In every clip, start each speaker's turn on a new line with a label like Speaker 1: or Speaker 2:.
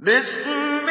Speaker 1: بِسْمِ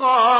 Speaker 1: قال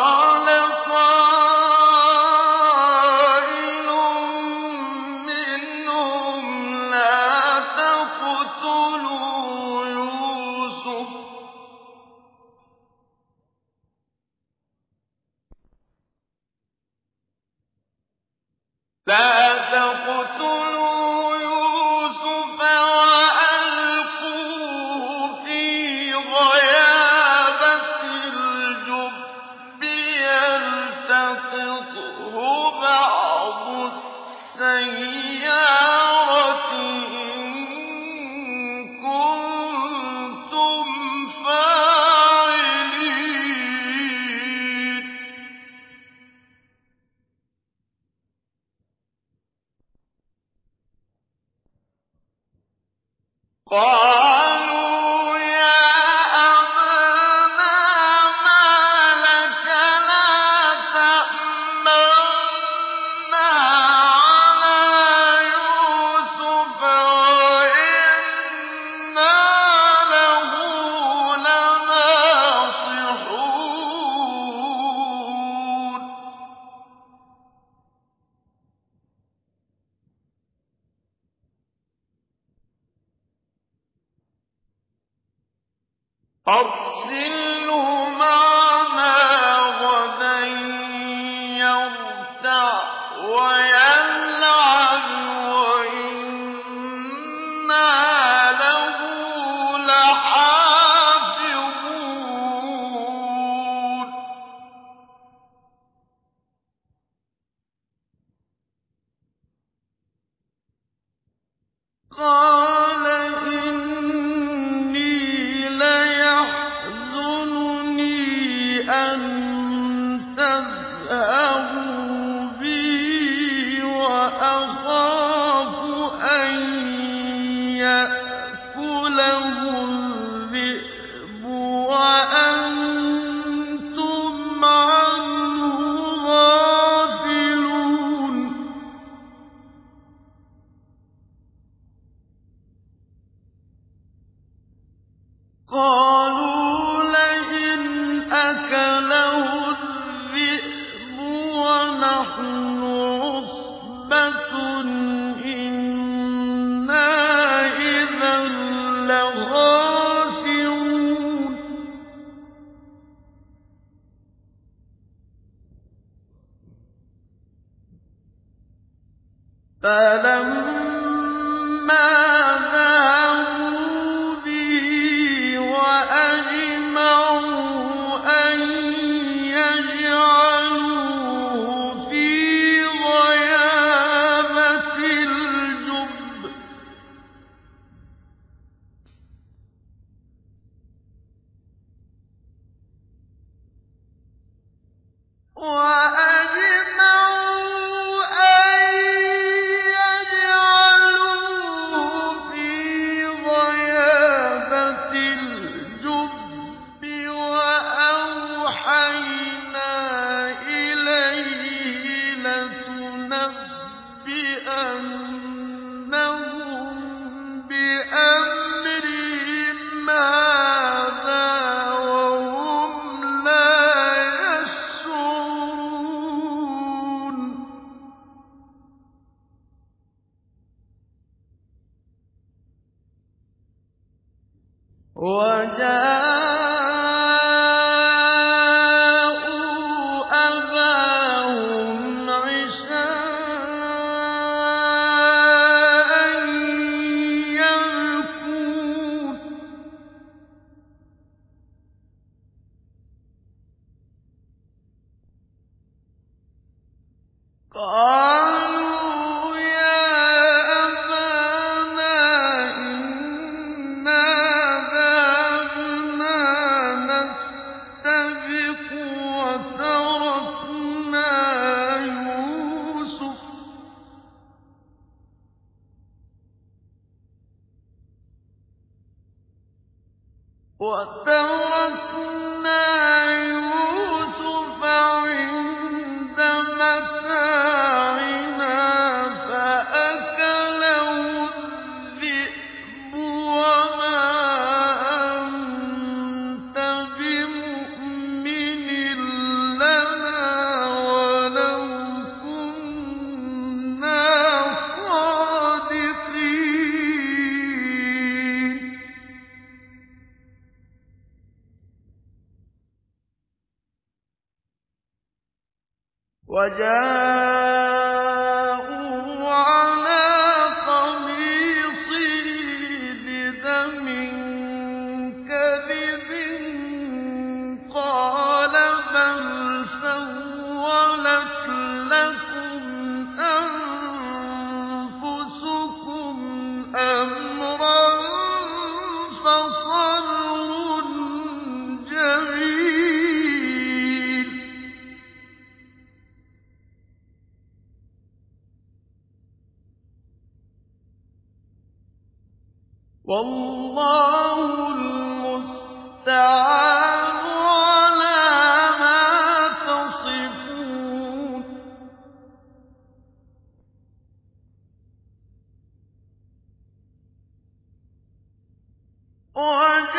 Speaker 1: وَجَاءَتْ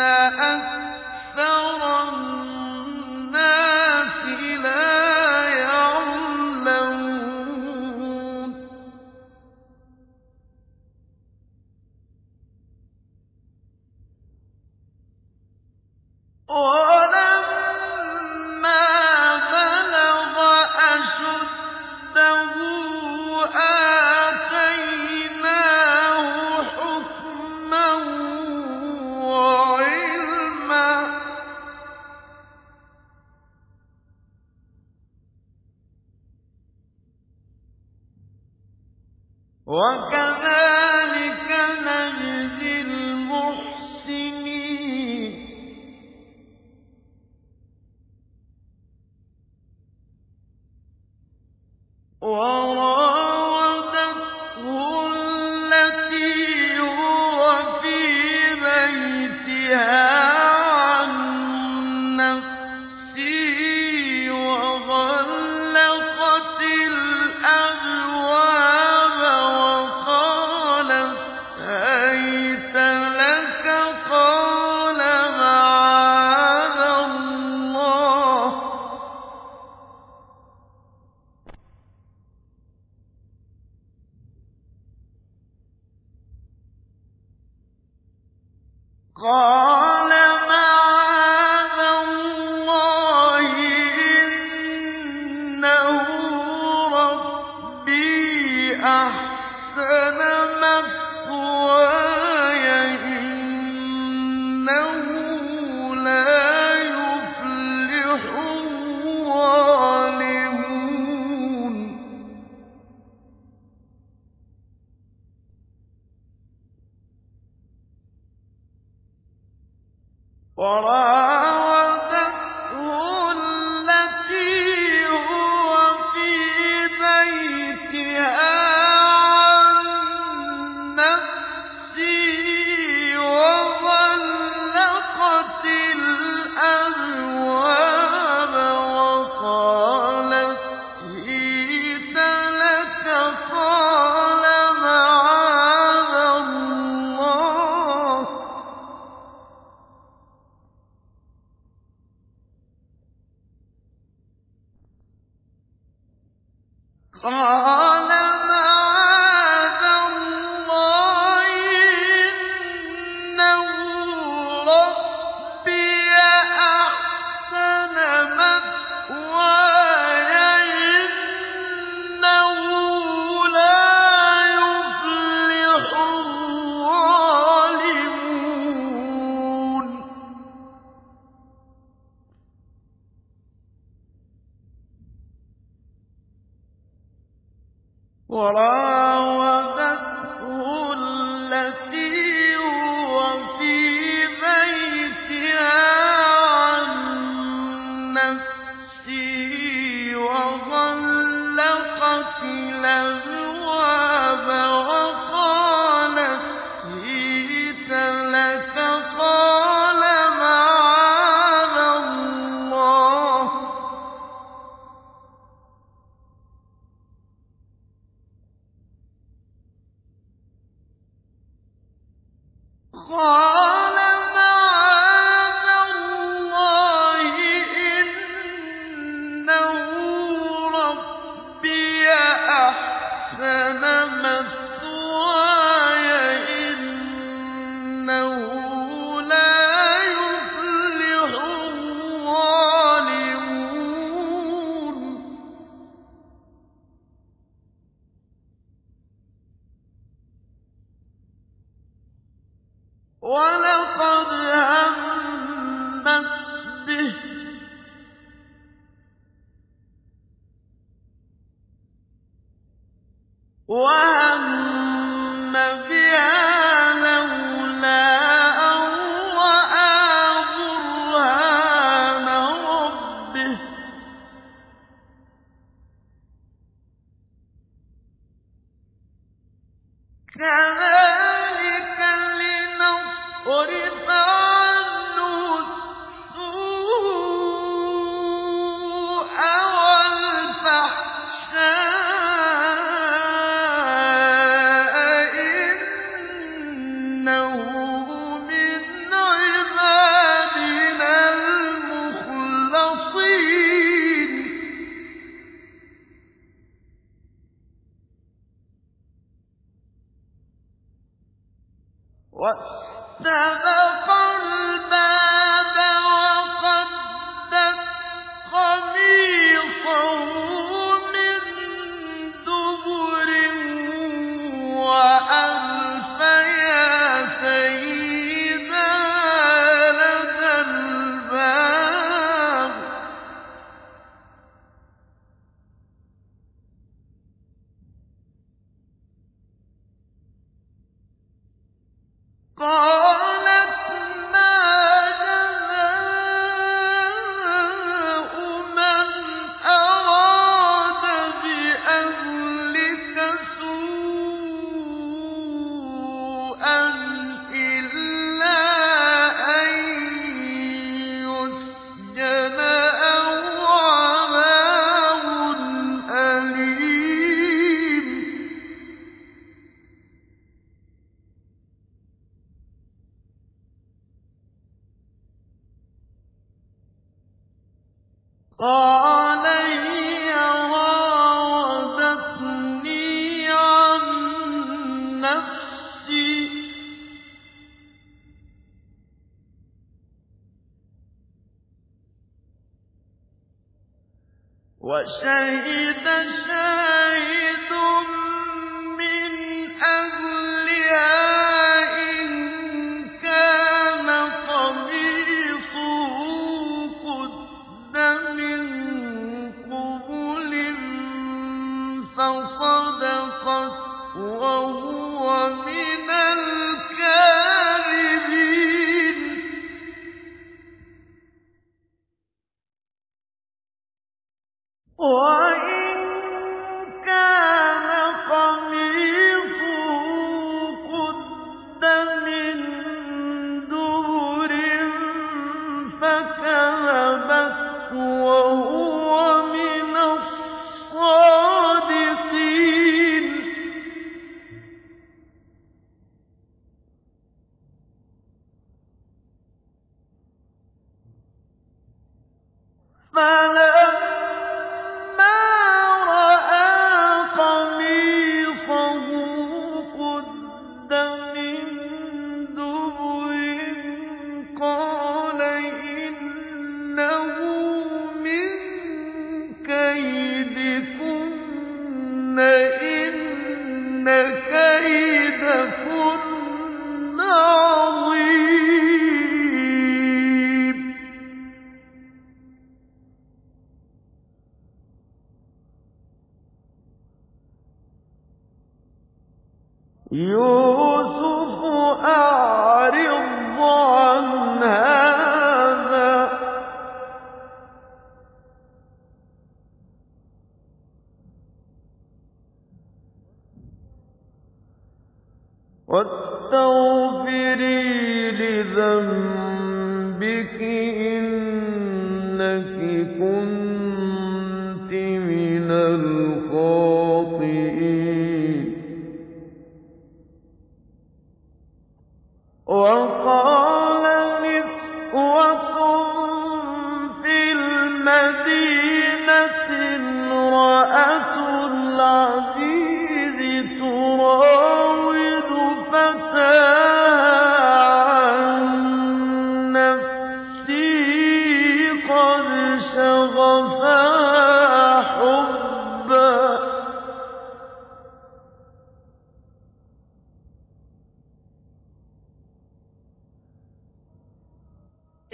Speaker 1: لِنَصْرِفَ عَنْهُ عَن نَّفْسِي ۚ. وَشَهِدَ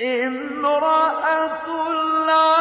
Speaker 1: امْرَأَتُ الْعَزِيزِ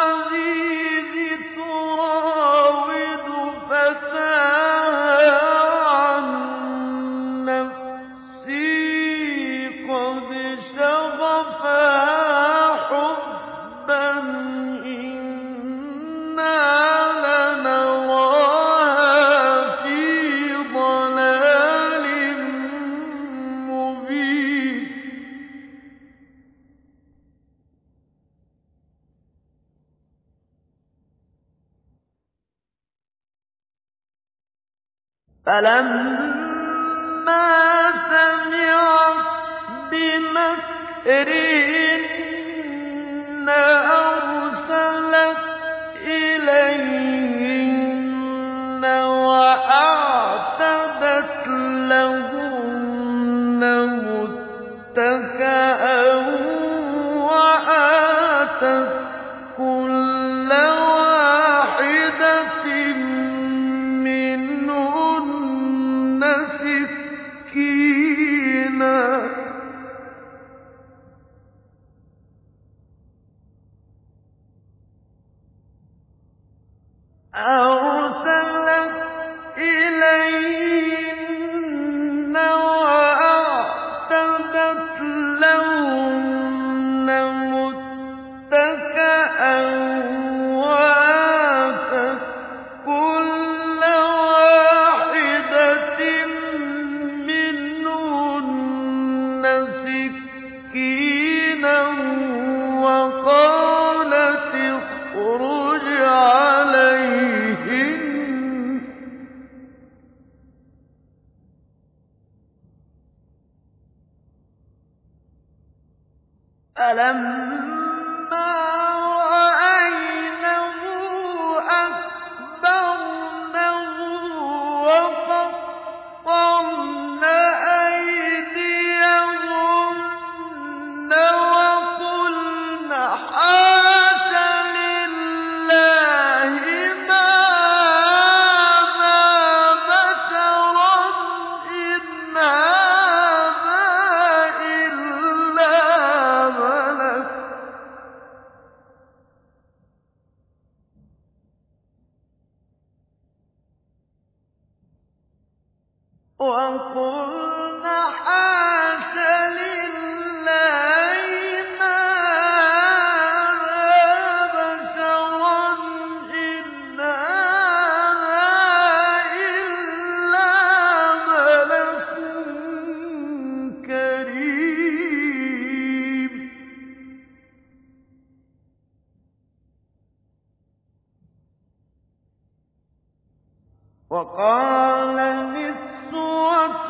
Speaker 1: وَقَالَ نِسْوَةٌ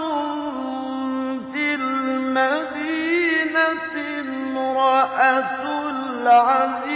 Speaker 1: فِي الْمَدِينَةِ امْرَأَتُ الْعَزِيزِ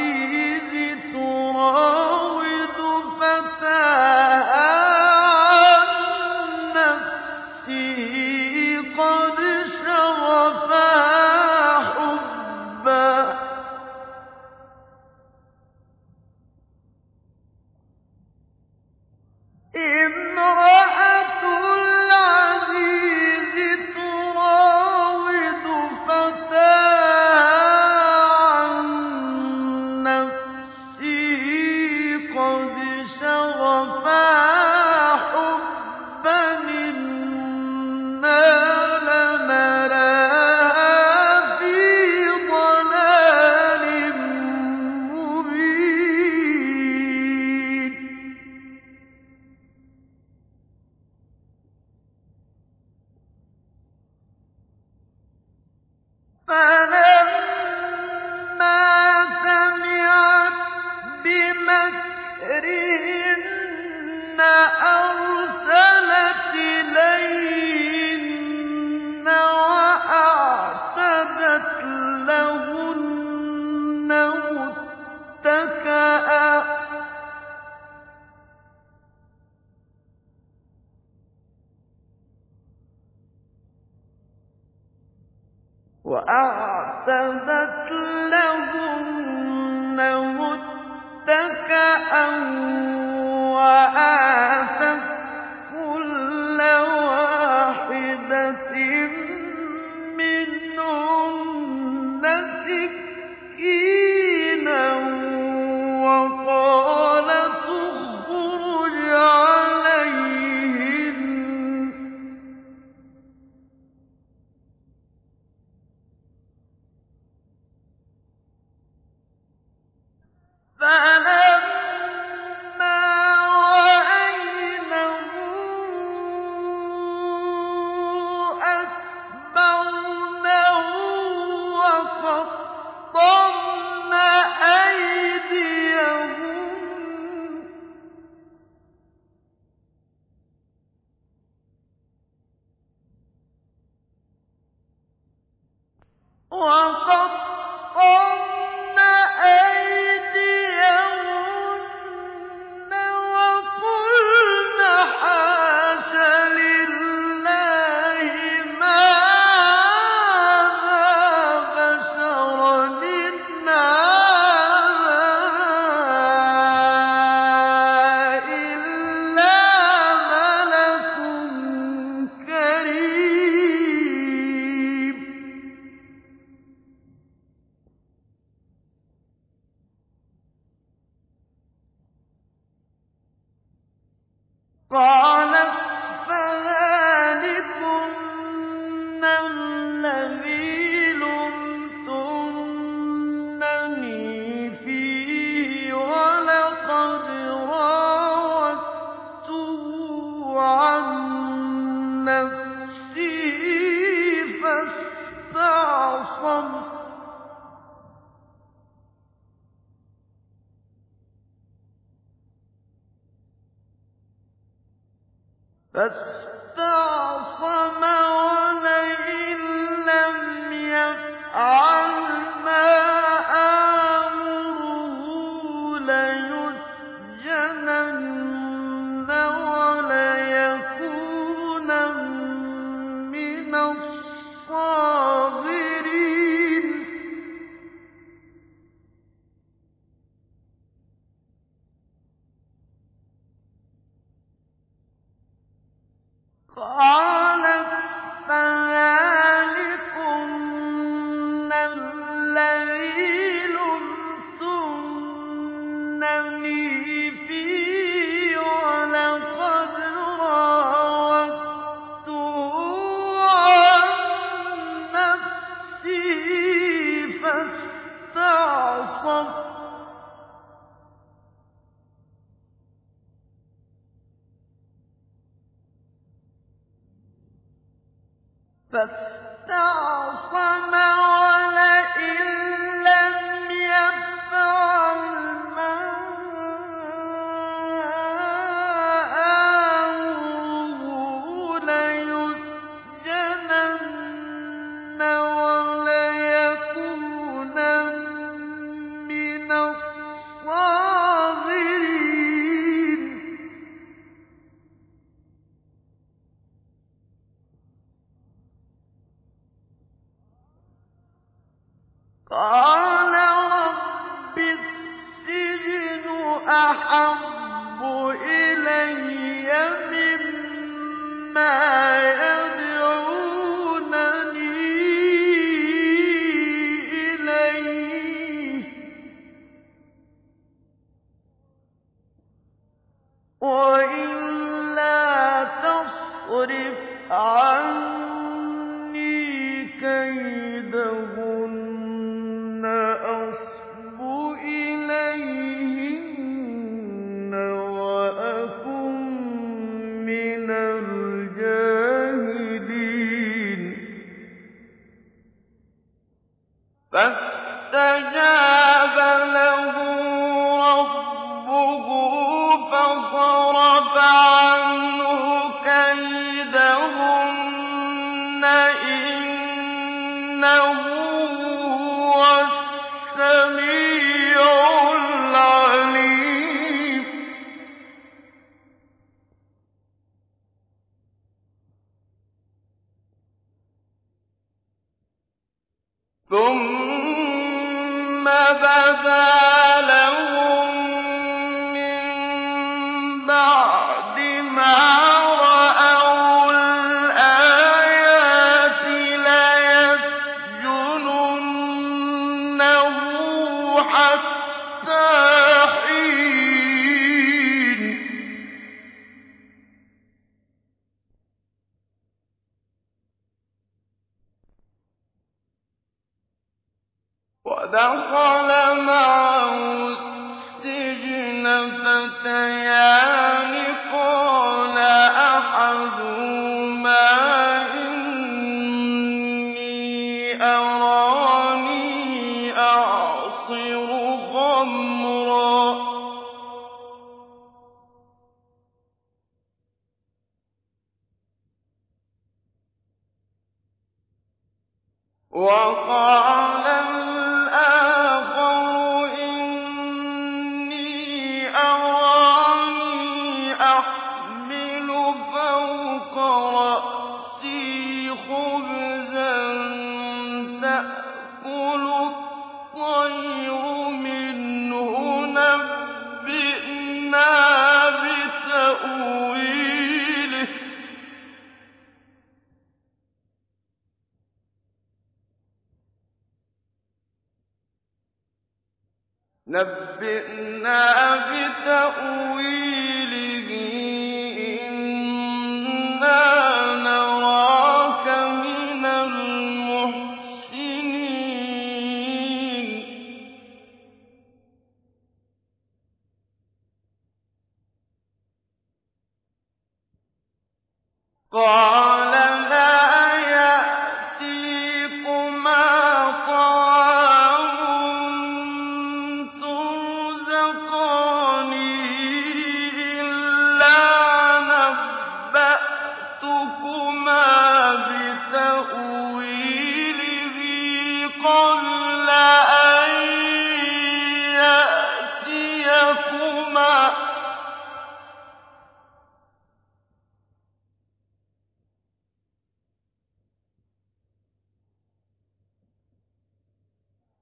Speaker 1: فَاسْتَجَابَ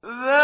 Speaker 1: ذلك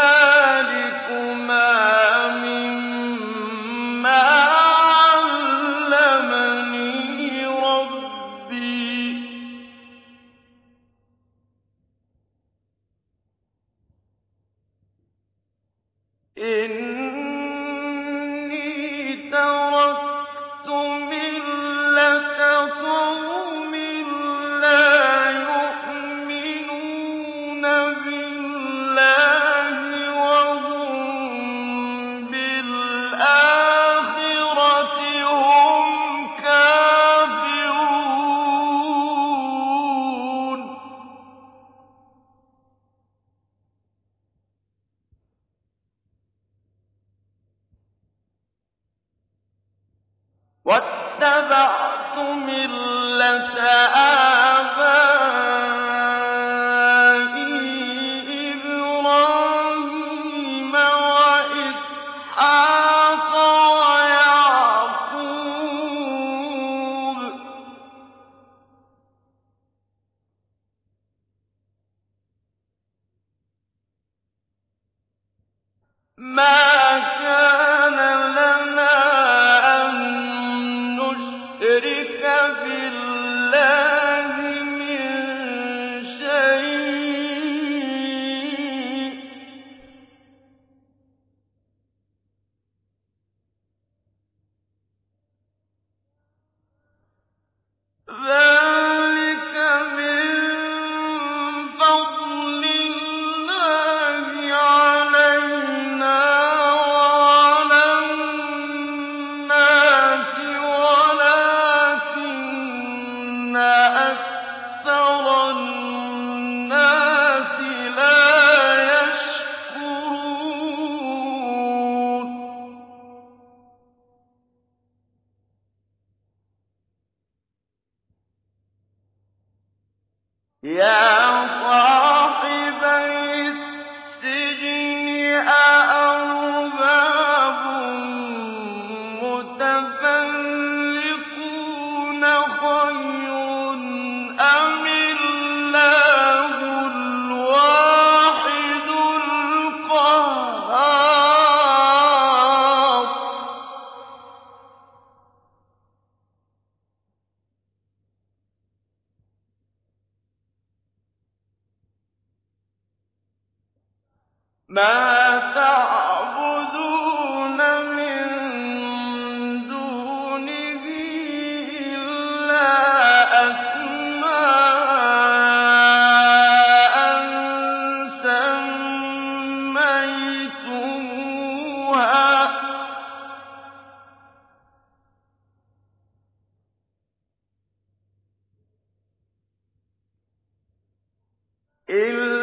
Speaker 1: أَحَدُكُمَا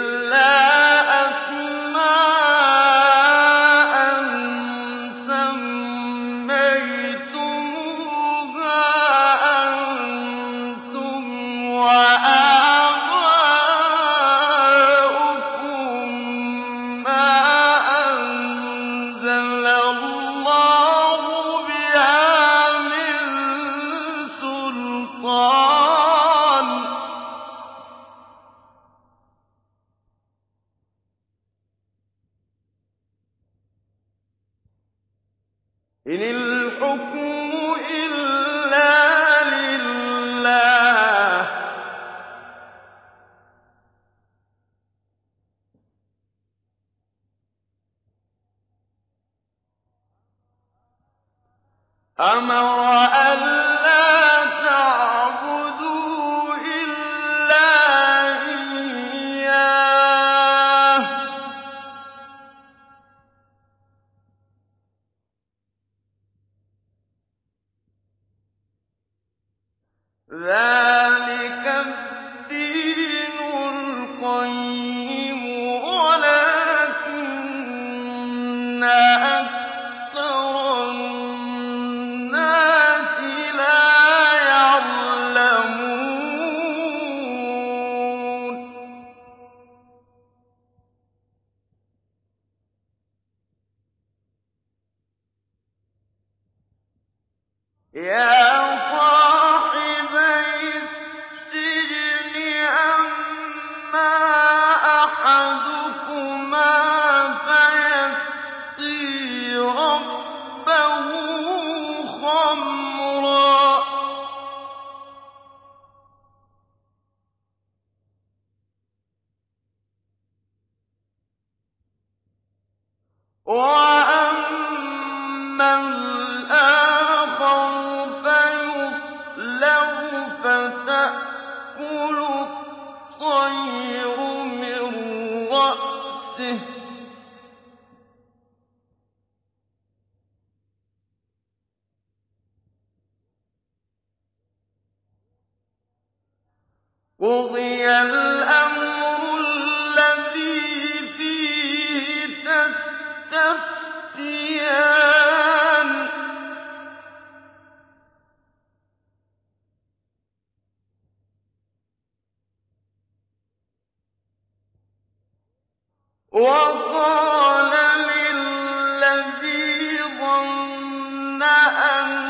Speaker 1: أن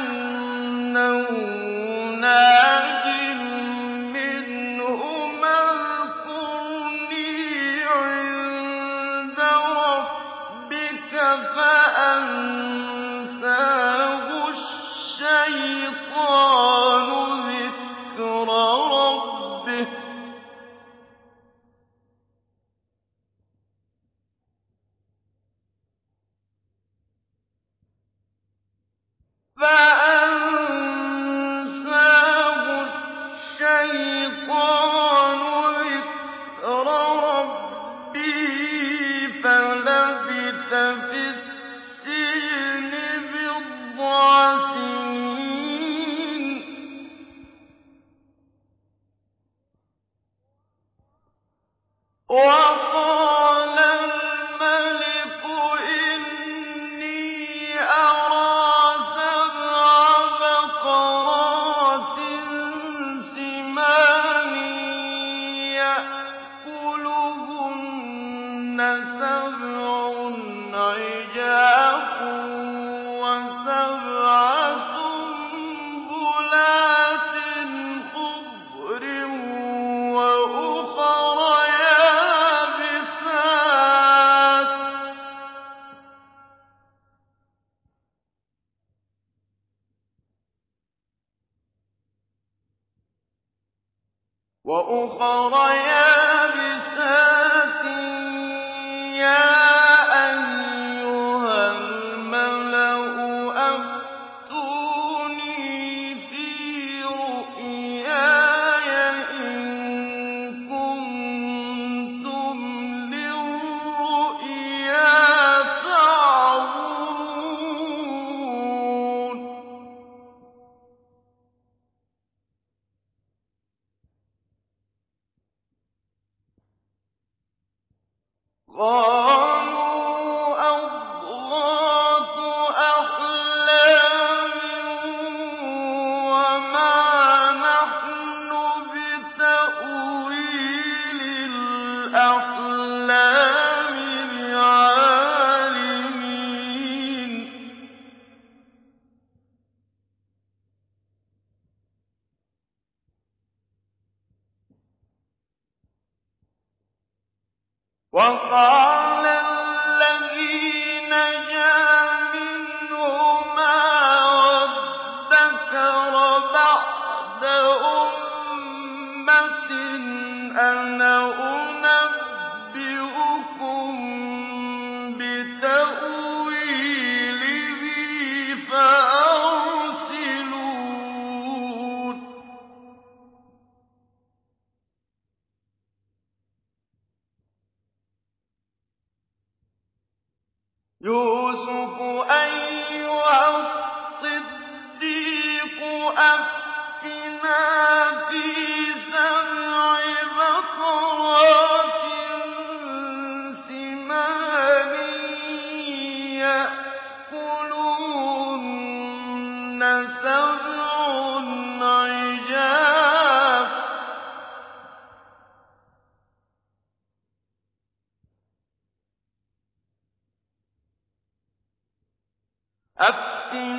Speaker 1: يُوسُفُ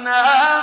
Speaker 1: أَفْتِنَا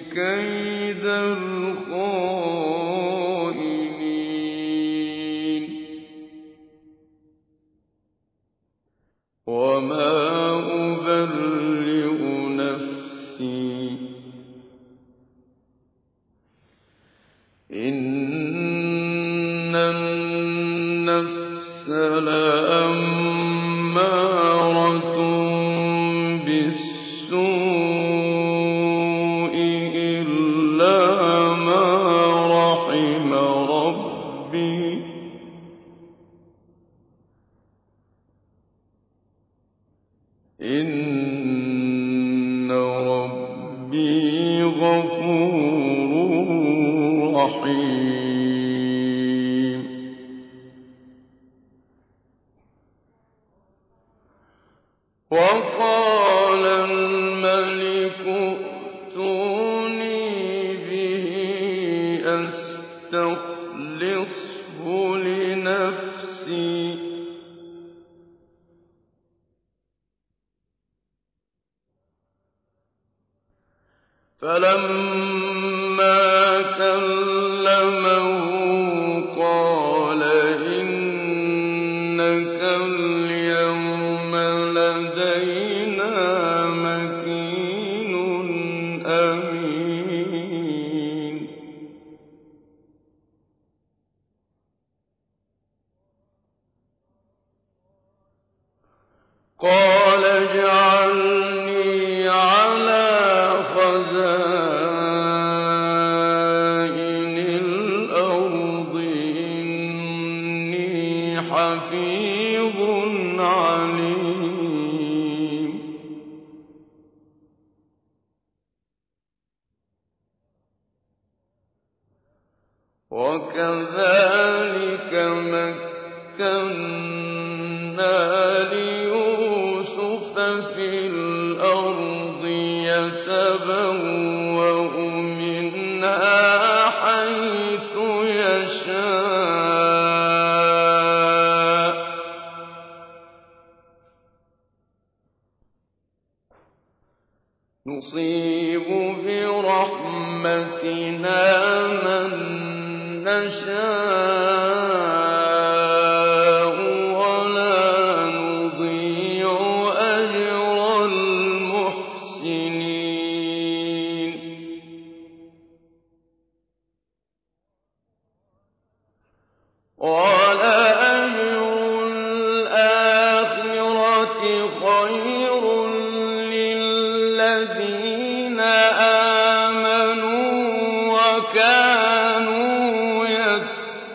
Speaker 1: كَيْدَ الْخَائِنِينَ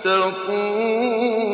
Speaker 1: يَتَّقُونَ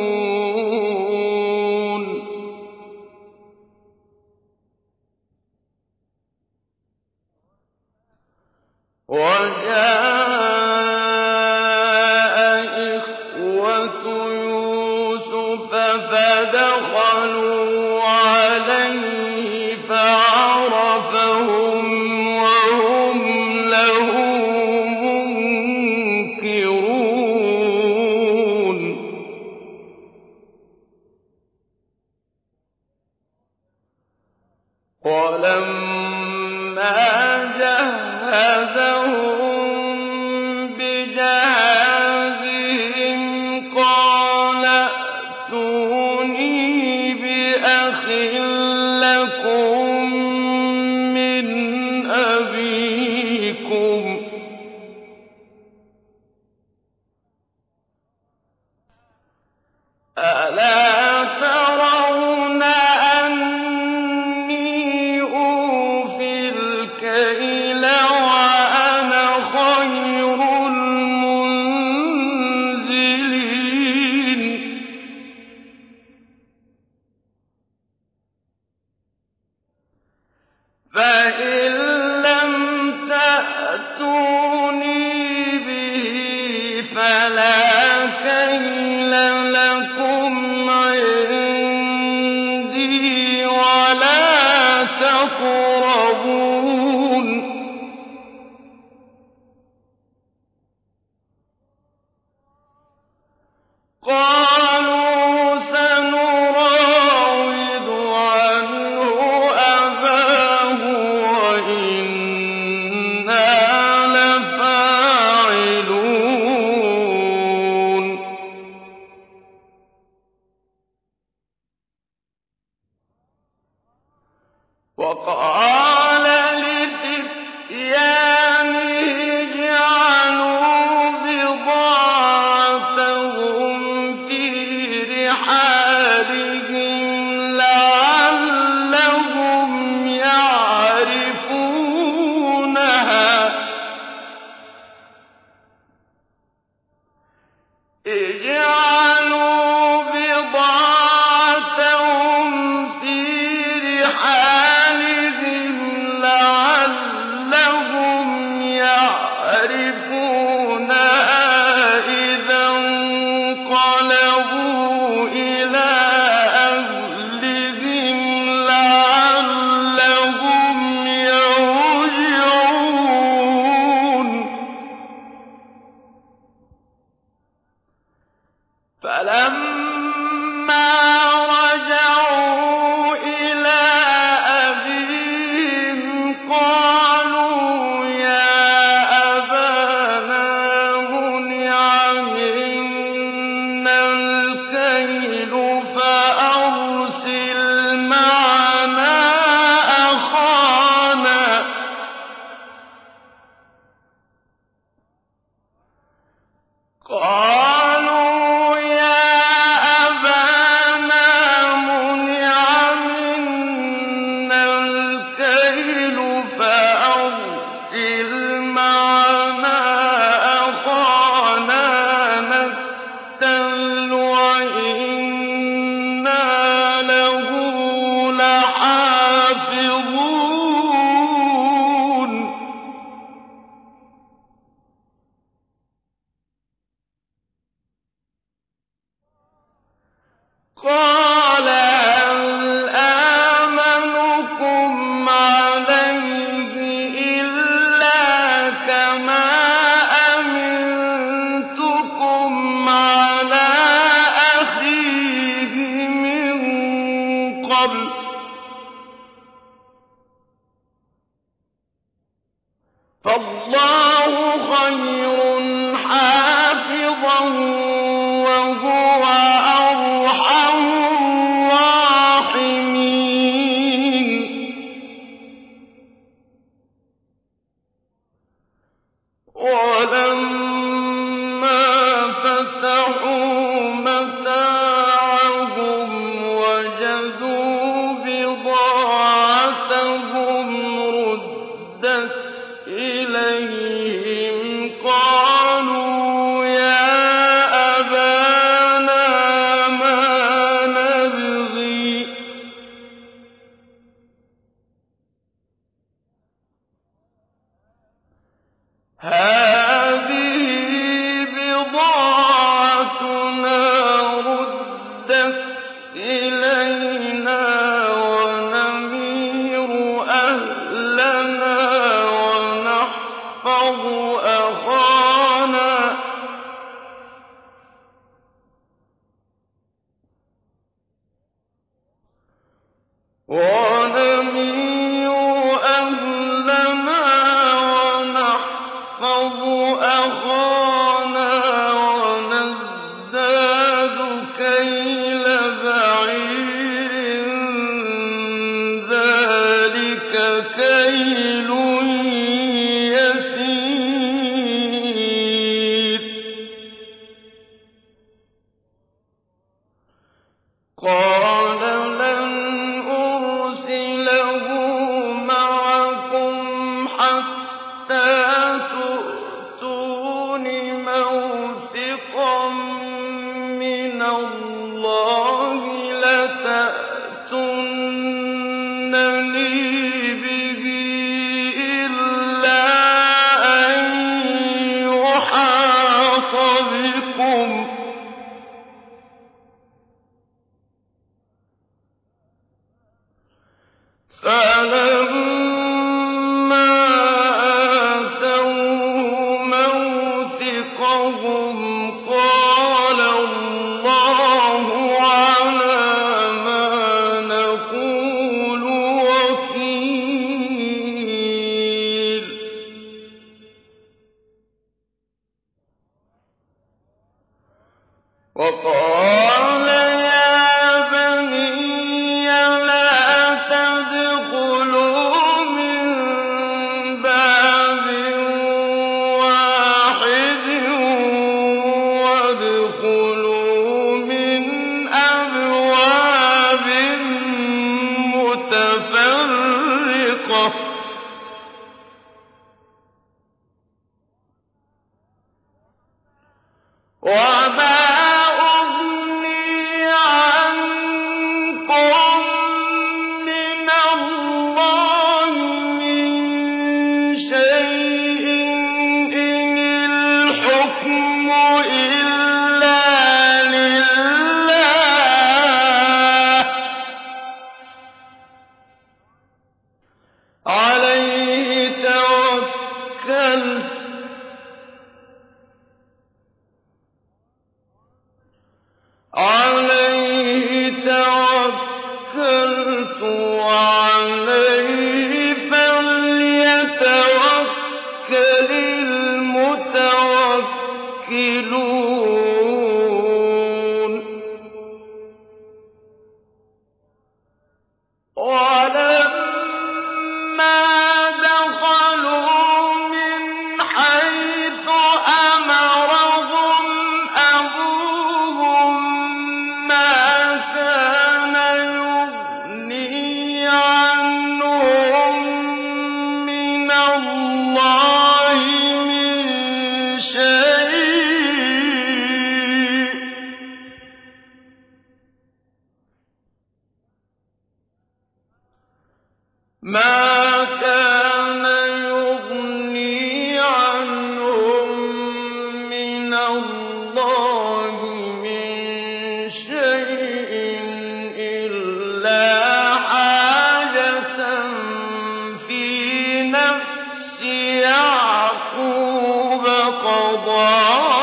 Speaker 1: وَإِنَّهُ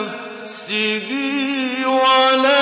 Speaker 1: نَفْسِهِ وَلَمْ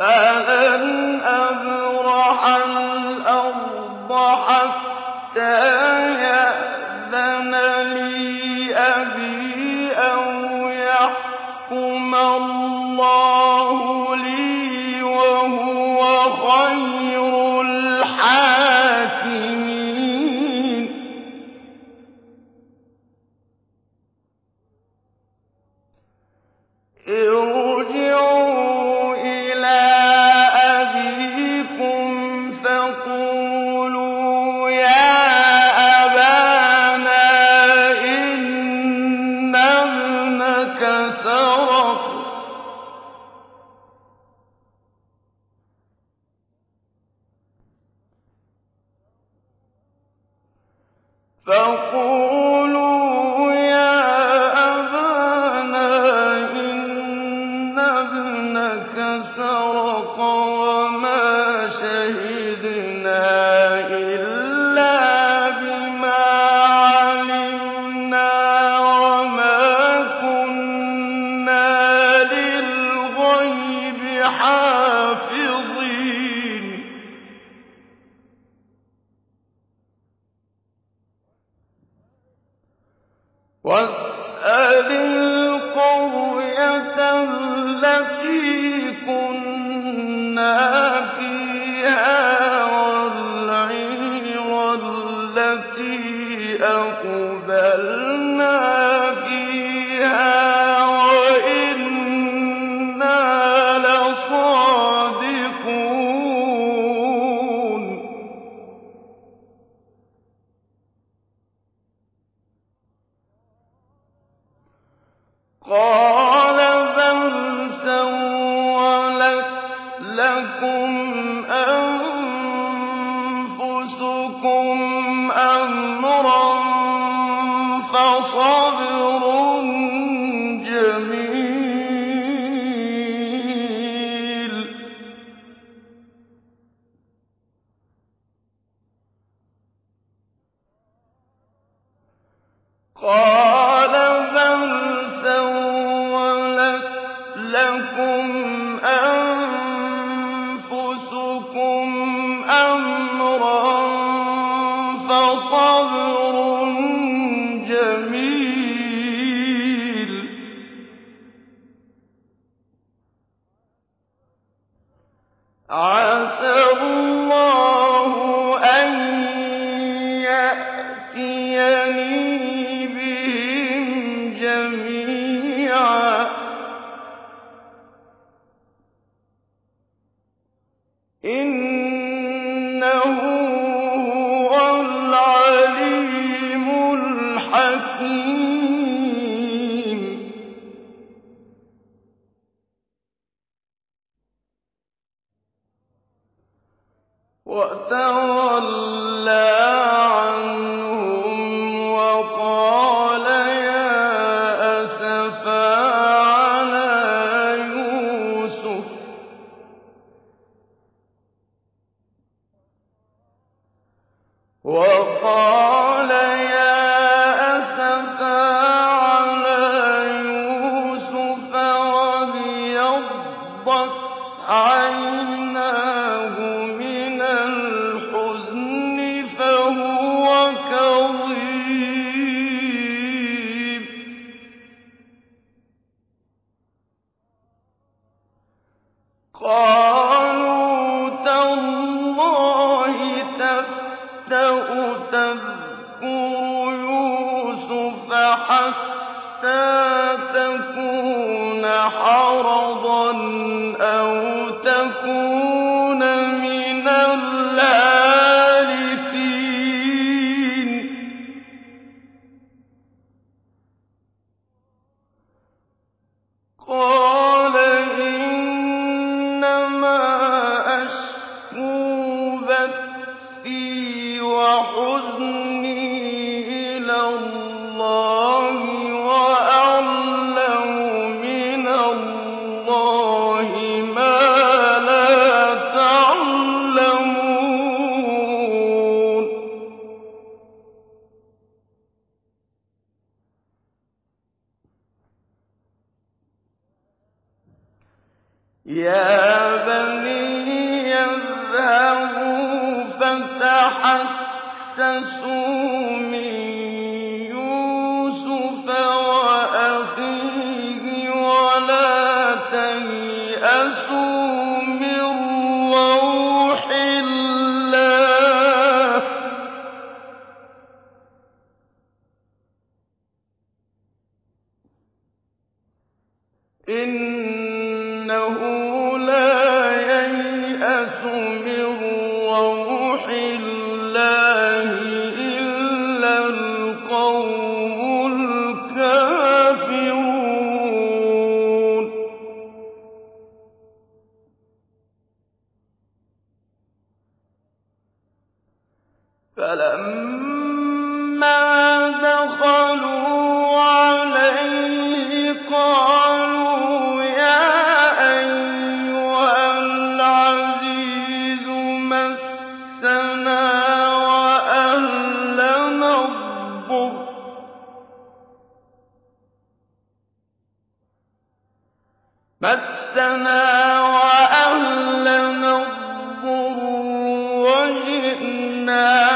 Speaker 1: فَلَنْ مَسَّنَا وَأَهْلَنَا الضُّرُّ وَجِئْنَا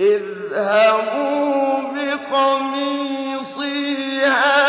Speaker 1: اذْهَبُوا بِقَمِيصِي هَٰذَا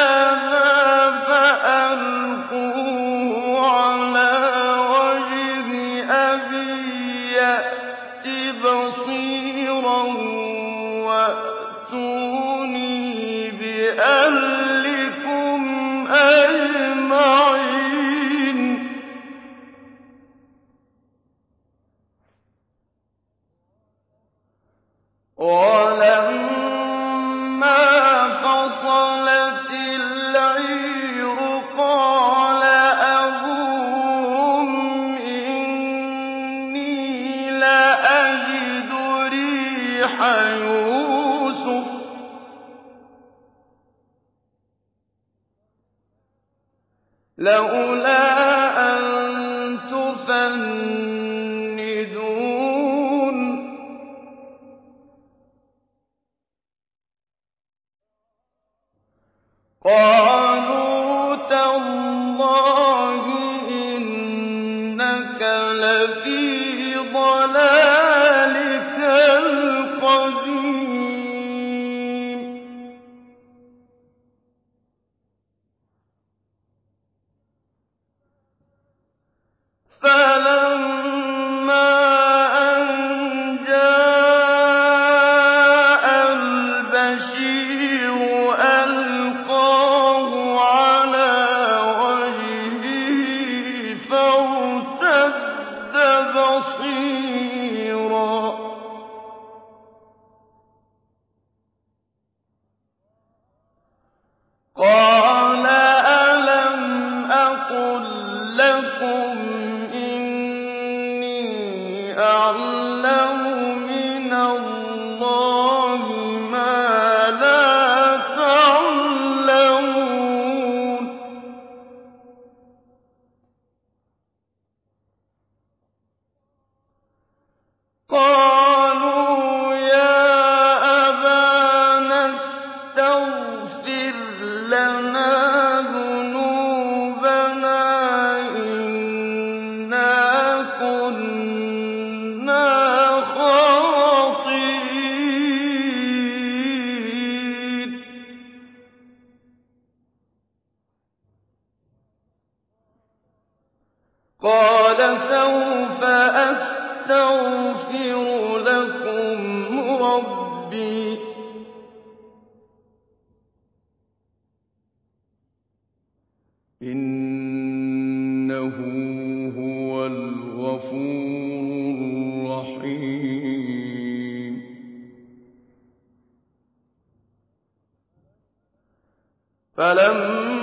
Speaker 1: فَلَمَّا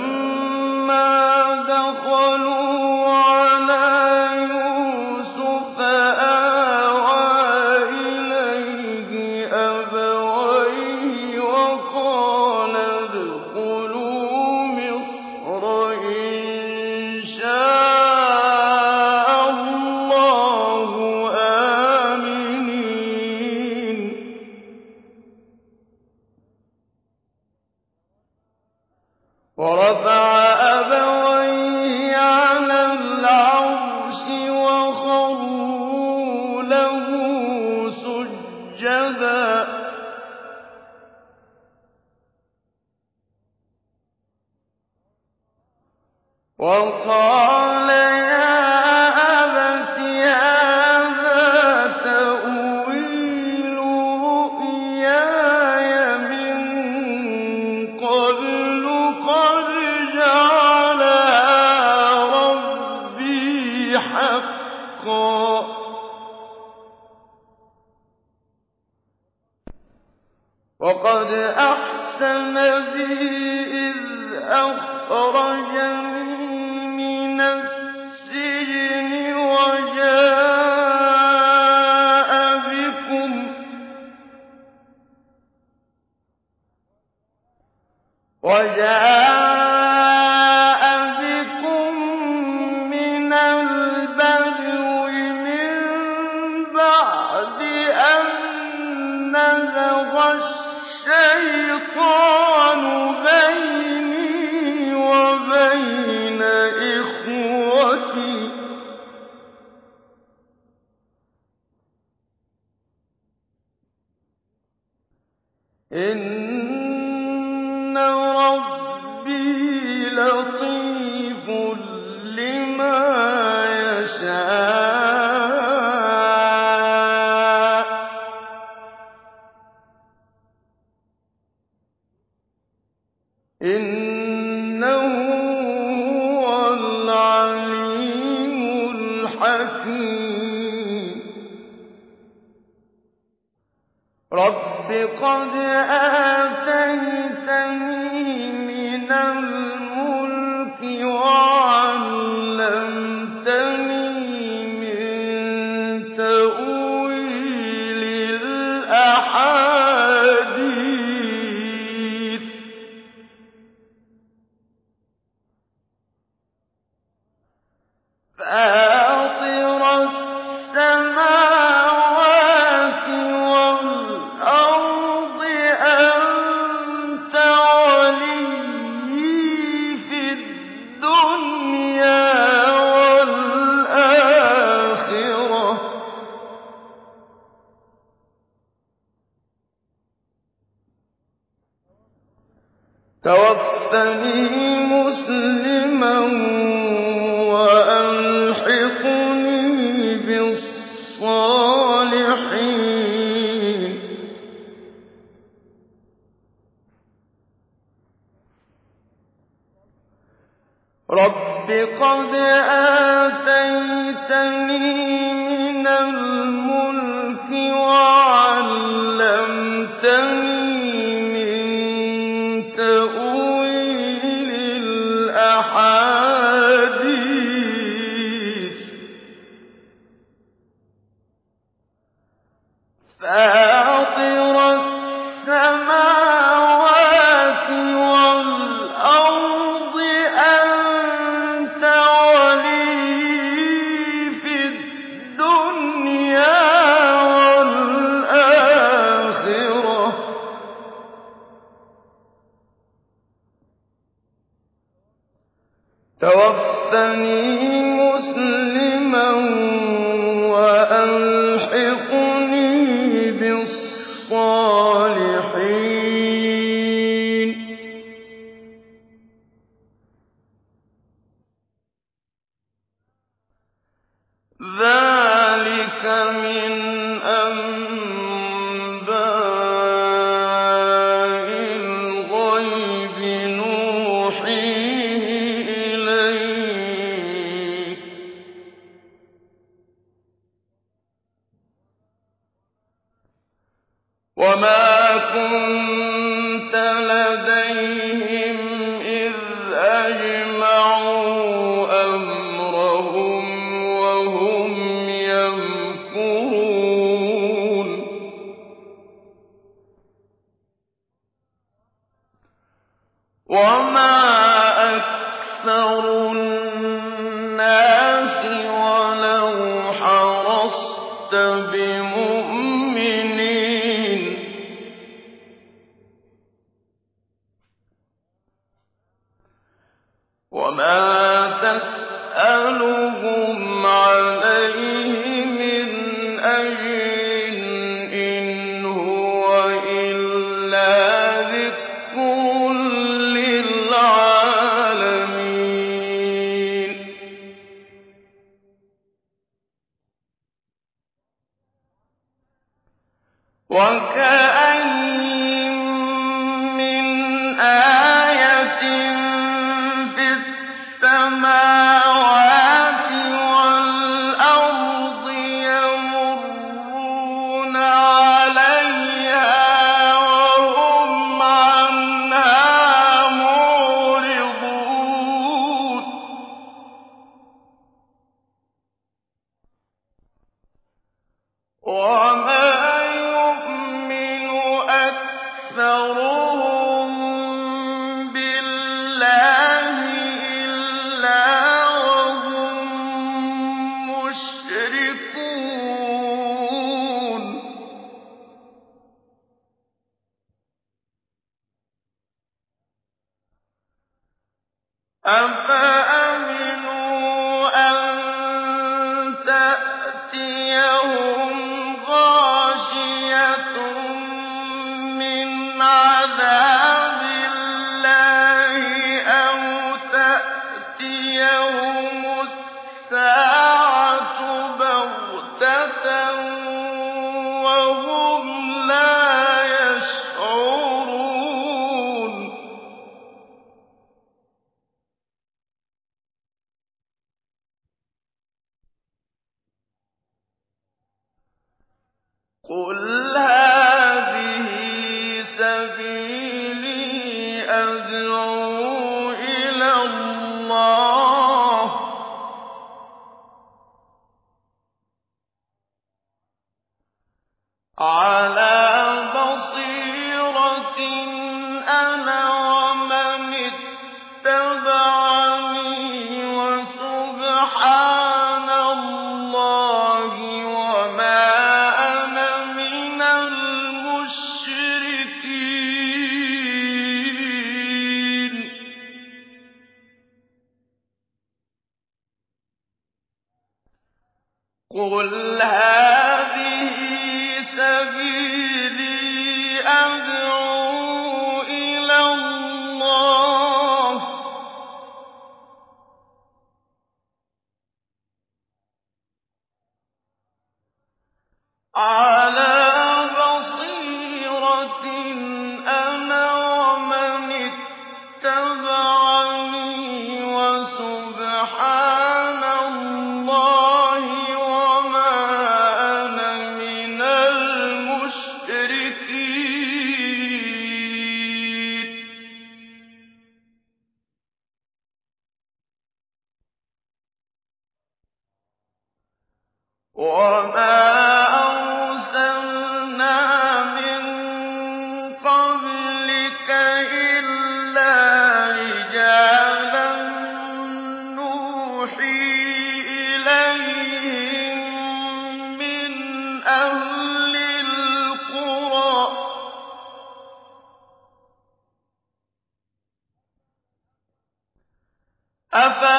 Speaker 1: مَا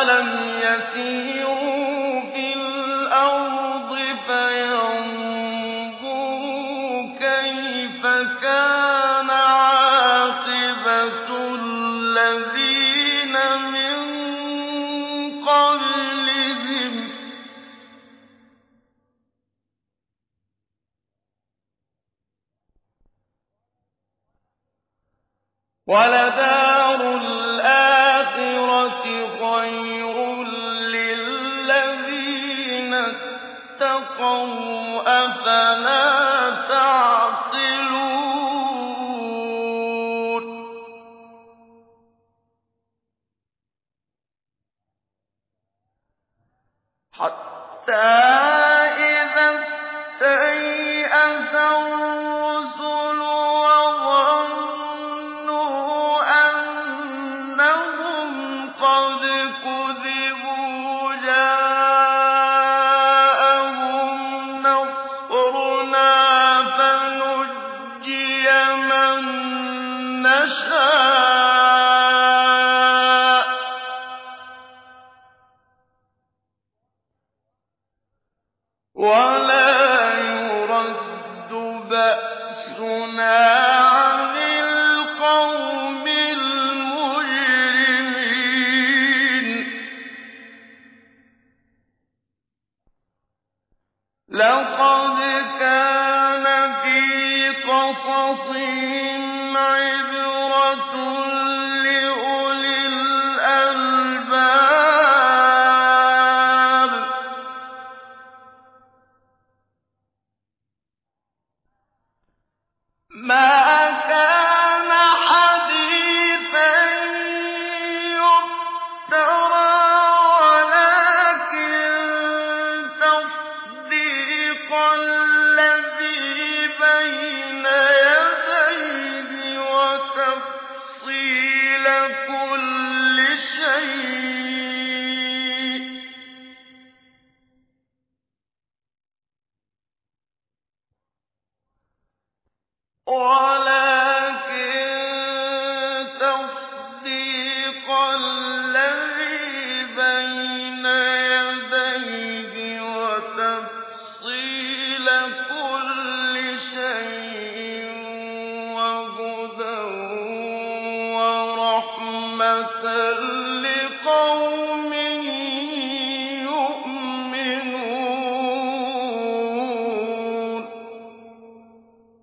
Speaker 1: أَفَلَمْ يَسِيرُوا فِي الْأَرْضِ كَيْفَ كَانَ عَاقِبَةُ الَّذِينَ مِن قَبْلِهِمْ ۚ